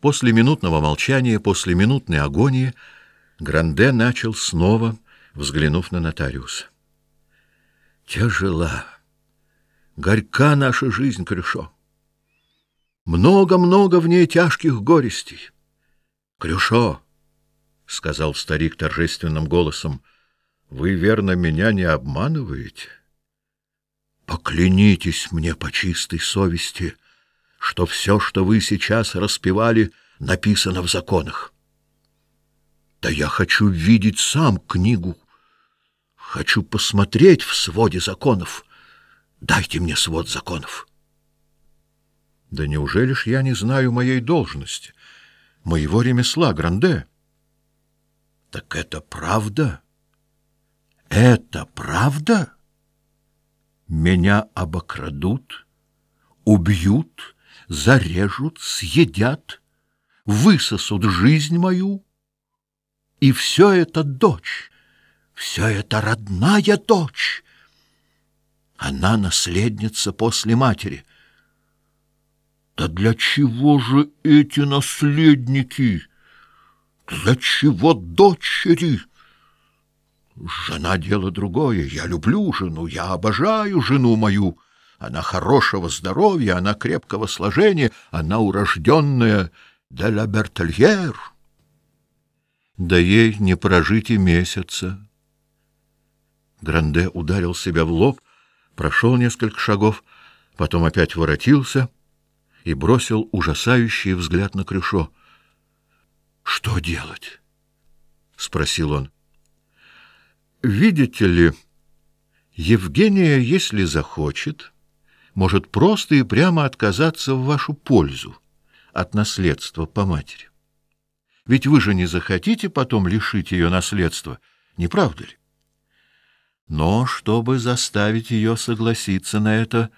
После минутного молчания, после минутной агонии, Гранде начал снова, взглянув на нотариуса. Тяжела, горька наша жизнь, Крюшо. Много-много в ней тяжких горестей. Крюшо, — сказал старик торжественным голосом, — вы, верно, меня не обманываете? Поклянитесь мне по чистой совести — что все, что вы сейчас распевали, написано в законах. Да я хочу видеть сам книгу. Хочу посмотреть в своде законов. Дайте мне свод законов. Да неужели ж я не знаю моей должности, моего ремесла, Гранде? Так это правда? Это правда? Меня обокрадут, убьют зарежут, съедят, высосут жизнь мою. И все это дочь, все это родная дочь. Она наследница после матери. Да для чего же эти наследники? Для чего дочери? Жена — дело другое. Я люблю жену, я обожаю жену мою. Она хорошего здоровья, она крепкого сложения, она урожденная де ла Бертельер. Да ей не прожить и месяца. Гранде ударил себя в лоб, прошел несколько шагов, потом опять воротился и бросил ужасающий взгляд на Крюшо. — Что делать? — спросил он. — Видите ли, Евгения, если захочет может просто и прямо отказаться в вашу пользу от наследства по матери. Ведь вы же не захотите потом лишить ее наследства, не правда ли? Но чтобы заставить ее согласиться на это,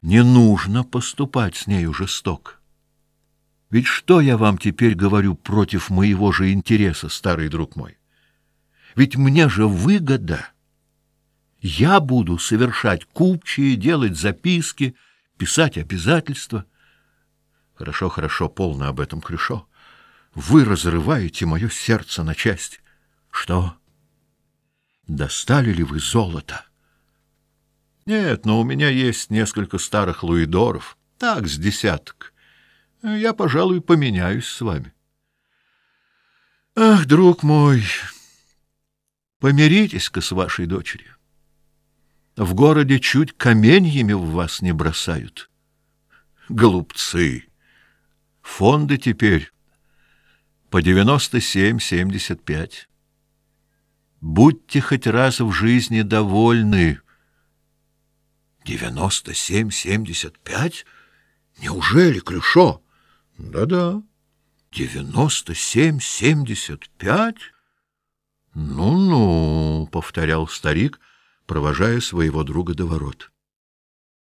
не нужно поступать с нею жестоко. Ведь что я вам теперь говорю против моего же интереса, старый друг мой? Ведь мне же выгода — я буду совершать купчие, делать записки, писать обязательства. Хорошо, хорошо, полно об этом, Крюшо. Вы разрываете мое сердце на части. Что? Достали ли вы золото? Нет, но у меня есть несколько старых луидоров. Так, с десяток. Я, пожалуй, поменяюсь с вами. Ах, друг мой, помиритесь-ка с вашей дочерью. В городе чуть каменьями в вас не бросают. Голубцы! Фонды теперь по девяносто семь-семьдесят пять. Будьте хоть раз в жизни довольны. Девяносто семь-семьдесят пять? Неужели, Клюшо? Да-да. Девяносто семь-семьдесят пять? Ну-ну, — повторял старик, — провожая своего друга до ворот.